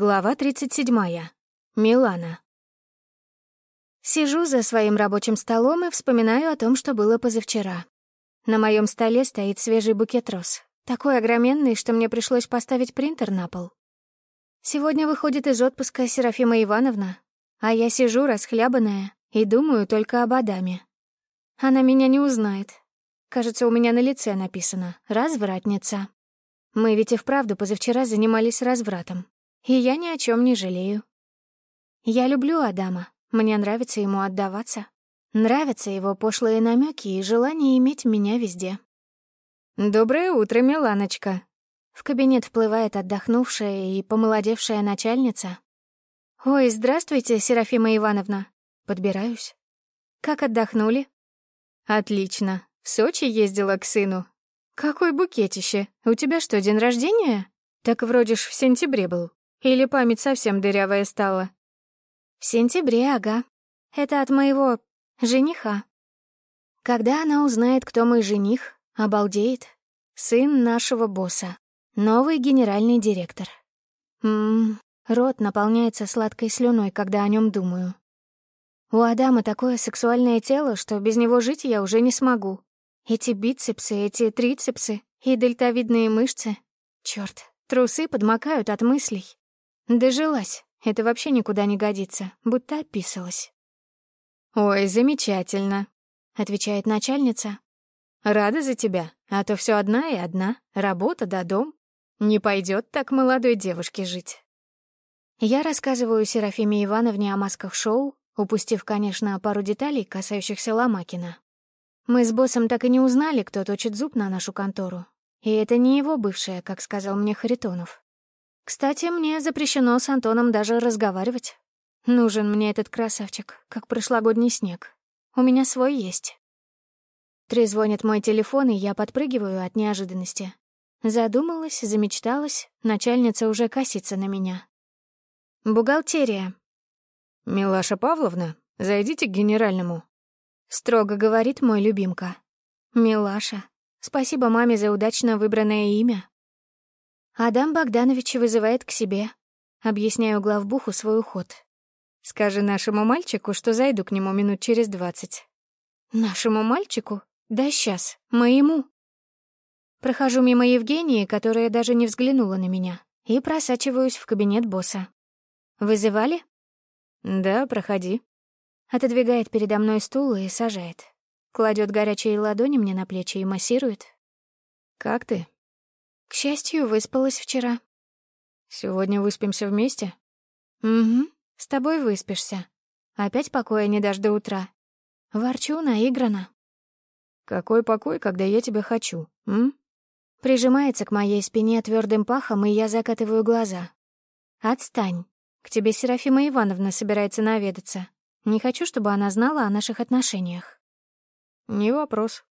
Глава 37. Милана. Сижу за своим рабочим столом и вспоминаю о том, что было позавчера. На моем столе стоит свежий букет роз. Такой огроменный, что мне пришлось поставить принтер на пол. Сегодня выходит из отпуска Серафима Ивановна, а я сижу расхлябанная и думаю только об Адаме. Она меня не узнает. Кажется, у меня на лице написано «развратница». Мы ведь и вправду позавчера занимались развратом. И я ни о чем не жалею. Я люблю Адама, мне нравится ему отдаваться. Нравятся его пошлые намеки и желание иметь меня везде. «Доброе утро, Миланочка!» В кабинет вплывает отдохнувшая и помолодевшая начальница. «Ой, здравствуйте, Серафима Ивановна!» Подбираюсь. «Как отдохнули?» «Отлично. В Сочи ездила к сыну. Какой букетище! У тебя что, день рождения? Так вроде ж в сентябре был». Или память совсем дырявая стала? В сентябре, ага. Это от моего жениха. Когда она узнает, кто мой жених, обалдеет. Сын нашего босса. Новый генеральный директор. Ммм, рот наполняется сладкой слюной, когда о нем думаю. У Адама такое сексуальное тело, что без него жить я уже не смогу. Эти бицепсы, эти трицепсы и дельтовидные мышцы. Чёрт, трусы подмокают от мыслей. Дожилась. Это вообще никуда не годится, будто описалась. «Ой, замечательно», — отвечает начальница. «Рада за тебя, а то все одна и одна, работа да дом. Не пойдет так молодой девушке жить». Я рассказываю Серафиме Ивановне о масках шоу, упустив, конечно, пару деталей, касающихся Ломакина. Мы с боссом так и не узнали, кто точит зуб на нашу контору. И это не его бывшая, как сказал мне Харитонов. Кстати, мне запрещено с Антоном даже разговаривать. Нужен мне этот красавчик, как прошлогодний снег. У меня свой есть. Трезвонит мой телефон, и я подпрыгиваю от неожиданности. Задумалась, замечталась, начальница уже косится на меня. «Бухгалтерия». «Милаша Павловна, зайдите к генеральному», — строго говорит мой любимка. «Милаша, спасибо маме за удачно выбранное имя. Адам Богданович вызывает к себе. Объясняю главбуху свой уход. Скажи нашему мальчику, что зайду к нему минут через двадцать. Нашему мальчику? Да сейчас, моему. Прохожу мимо Евгении, которая даже не взглянула на меня, и просачиваюсь в кабинет босса. «Вызывали?» «Да, проходи». Отодвигает передо мной стул и сажает. Кладет горячие ладони мне на плечи и массирует. «Как ты?» К счастью, выспалась вчера. Сегодня выспимся вместе? Угу, с тобой выспишься. Опять покоя не дашь до утра. Ворчу наигранно. Какой покой, когда я тебя хочу, м? Прижимается к моей спине твердым пахом, и я закатываю глаза. Отстань. К тебе Серафима Ивановна собирается наведаться. Не хочу, чтобы она знала о наших отношениях. Не вопрос.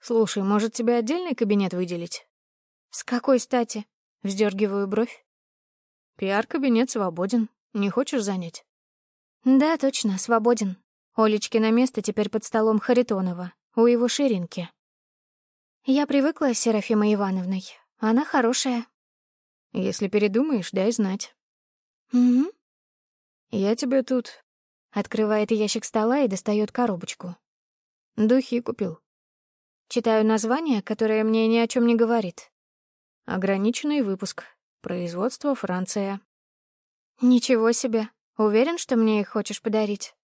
Слушай, может, тебе отдельный кабинет выделить? «С какой стати?» — вздергиваю бровь. «Пиар-кабинет свободен. Не хочешь занять?» «Да, точно, свободен. Олечки на место теперь под столом Харитонова, у его ширинки. Я привыкла с Серафимой Ивановной. Она хорошая. Если передумаешь, дай знать. Угу. Я тебе тут... Открывает ящик стола и достает коробочку. Духи купил. Читаю название, которое мне ни о чем не говорит. Ограниченный выпуск. Производство Франция. Ничего себе. Уверен, что мне их хочешь подарить?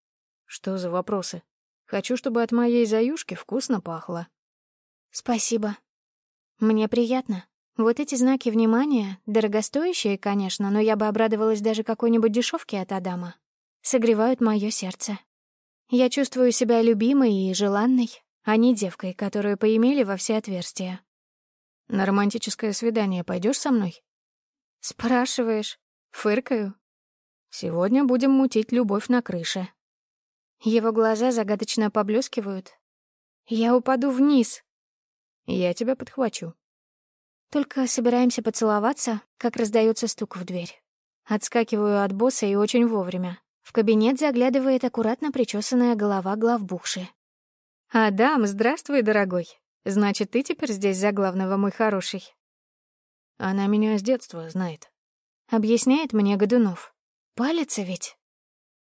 Что за вопросы? Хочу, чтобы от моей заюшки вкусно пахло. Спасибо. Мне приятно. Вот эти знаки внимания, дорогостоящие, конечно, но я бы обрадовалась даже какой-нибудь дешевке от Адама, согревают мое сердце. Я чувствую себя любимой и желанной, а не девкой, которую поимели во все отверстия. На романтическое свидание пойдешь со мной? Спрашиваешь. Фыркаю. Сегодня будем мутить любовь на крыше. Его глаза загадочно поблескивают. Я упаду вниз. Я тебя подхвачу. Только собираемся поцеловаться, как раздается стук в дверь. Отскакиваю от босса и очень вовремя. В кабинет заглядывает аккуратно причесанная голова главбухши. «Адам, здравствуй, дорогой. Значит, ты теперь здесь за главного, мой хороший. Она меня с детства знает. Объясняет мне Годунов. Палится ведь?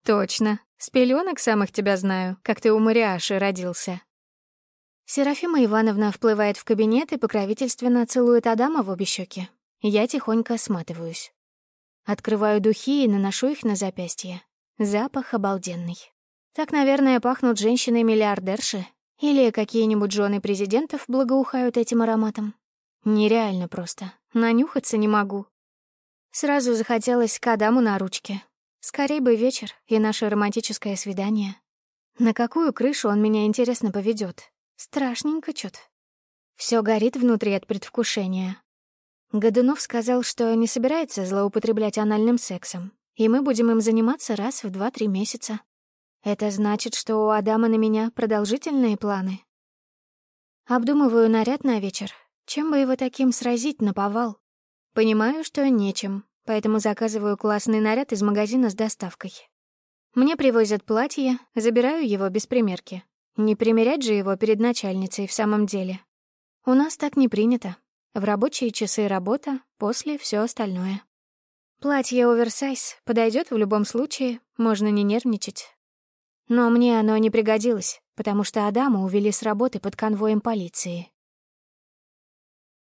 Точно. С пеленок самых тебя знаю, как ты у Мариаши родился. Серафима Ивановна вплывает в кабинет и покровительственно целует Адама в обе щеки. Я тихонько сматываюсь. Открываю духи и наношу их на запястье. Запах обалденный. Так, наверное, пахнут женщины-миллиардерши. Или какие-нибудь жены президентов благоухают этим ароматом. Нереально просто. Нанюхаться не могу. Сразу захотелось к Адаму на ручке. Скорей бы вечер и наше романтическое свидание. На какую крышу он меня, интересно, поведет? Страшненько чё-то. Всё горит внутри от предвкушения. Годунов сказал, что не собирается злоупотреблять анальным сексом, и мы будем им заниматься раз в два-три месяца. Это значит, что у Адама на меня продолжительные планы. Обдумываю наряд на вечер. Чем бы его таким сразить на повал? Понимаю, что нечем, поэтому заказываю классный наряд из магазина с доставкой. Мне привозят платье, забираю его без примерки. Не примерять же его перед начальницей в самом деле. У нас так не принято. В рабочие часы работа, после все остальное. Платье оверсайз подойдет в любом случае, можно не нервничать. Но мне оно не пригодилось, потому что Адама увели с работы под конвоем полиции.